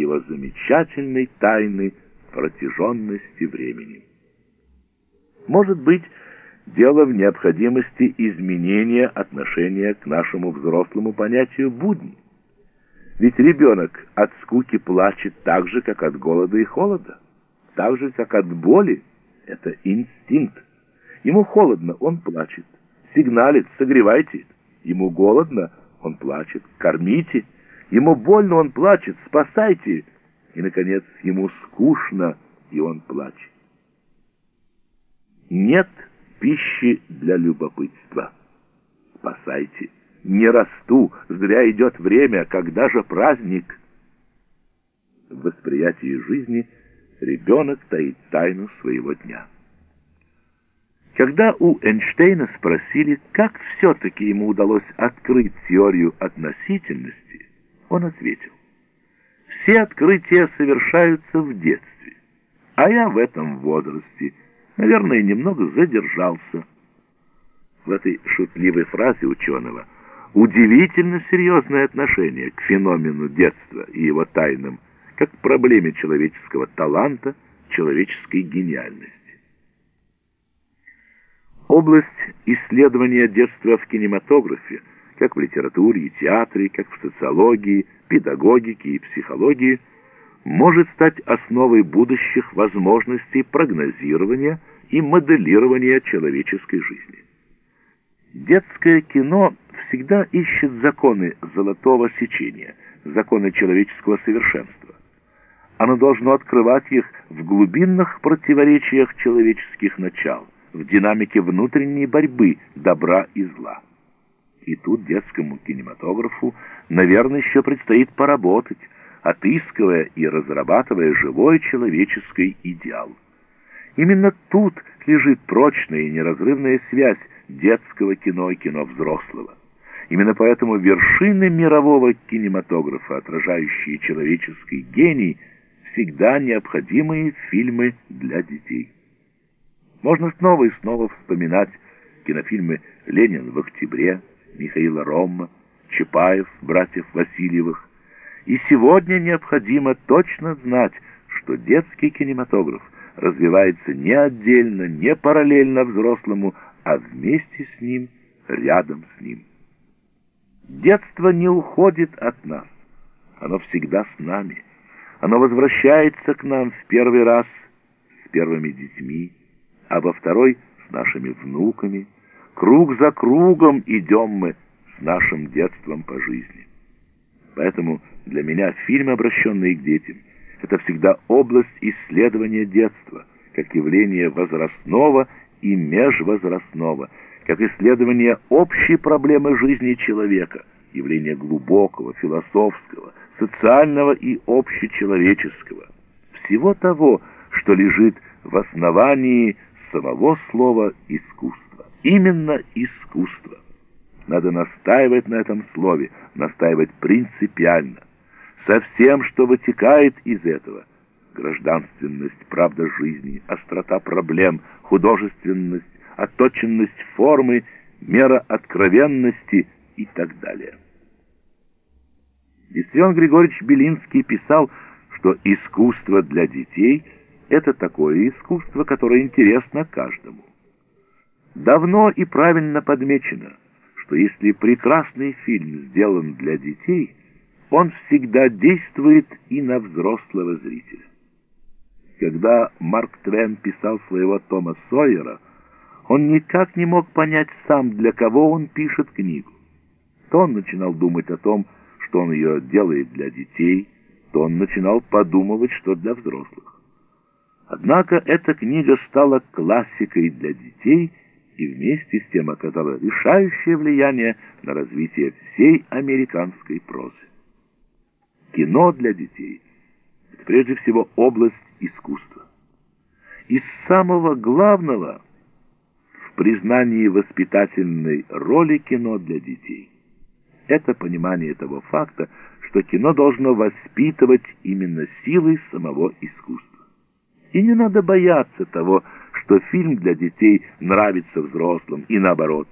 его замечательной тайны протяженности времени. Может быть, дело в необходимости изменения отношения к нашему взрослому понятию будни. Ведь ребенок от скуки плачет так же, как от голода и холода, так же, как от боли. Это инстинкт. Ему холодно, он плачет. Сигналит, согревайте. Ему голодно, он плачет. Кормите. Ему больно, он плачет. Спасайте. И, наконец, ему скучно, и он плачет. Нет пищи для любопытства. Спасайте. Не расту, зря идет время, когда же праздник? В восприятии жизни ребенок таит тайну своего дня. Когда у Эйнштейна спросили, как все-таки ему удалось открыть теорию относительности, он ответил, «Все открытия совершаются в детстве, а я в этом возрасте, наверное, немного задержался». В этой шутливой фразе ученого удивительно серьезное отношение к феномену детства и его тайнам, как к проблеме человеческого таланта, человеческой гениальности. Область исследования детства в кинематографе, как в литературе и театре, как в социологии, педагогике и психологии, может стать основой будущих возможностей прогнозирования и моделирования человеческой жизни. Детское кино всегда ищет законы золотого сечения, законы человеческого совершенства. Оно должно открывать их в глубинных противоречиях человеческих начал – в динамике внутренней борьбы добра и зла. И тут детскому кинематографу, наверное, еще предстоит поработать, отыскивая и разрабатывая живой человеческий идеал. Именно тут лежит прочная и неразрывная связь детского кино и кино взрослого. Именно поэтому вершины мирового кинематографа, отражающие человеческий гений, всегда необходимые фильмы для детей. Можно снова и снова вспоминать кинофильмы «Ленин в октябре», Михаила Ромма, Чапаев, братьев Васильевых. И сегодня необходимо точно знать, что детский кинематограф развивается не отдельно, не параллельно взрослому, а вместе с ним, рядом с ним. Детство не уходит от нас, оно всегда с нами. Оно возвращается к нам в первый раз с первыми детьми, а во второй с нашими внуками. Круг за кругом идем мы с нашим детством по жизни. Поэтому для меня фильм, обращенный к детям, это всегда область исследования детства, как явление возрастного и межвозрастного, как исследование общей проблемы жизни человека, явление глубокого, философского, социального и общечеловеческого, всего того, что лежит в основании самого слова «искусство». Именно искусство. Надо настаивать на этом слове, настаивать принципиально. Со всем, что вытекает из этого. Гражданственность, правда жизни, острота проблем, художественность, отточенность формы, мера откровенности и так далее. Виссион Григорьевич Белинский писал, что искусство для детей – это такое искусство, которое интересно каждому. Давно и правильно подмечено, что если прекрасный фильм сделан для детей, он всегда действует и на взрослого зрителя. Когда Марк Твен писал своего Тома Сойера, он никак не мог понять сам, для кого он пишет книгу. То он начинал думать о том, что он ее делает для детей, то он начинал подумывать, что для взрослых. Однако эта книга стала классикой для детей и вместе с тем оказала решающее влияние на развитие всей американской прозы. Кино для детей – это прежде всего область искусства. Из самого главного в признании воспитательной роли кино для детей – это понимание того факта, что кино должно воспитывать именно силой самого искусства. И не надо бояться того, что фильм для детей нравится взрослым, и наоборот.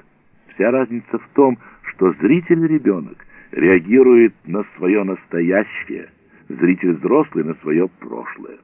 Вся разница в том, что зритель-ребенок реагирует на свое настоящее, зритель взрослый на свое прошлое.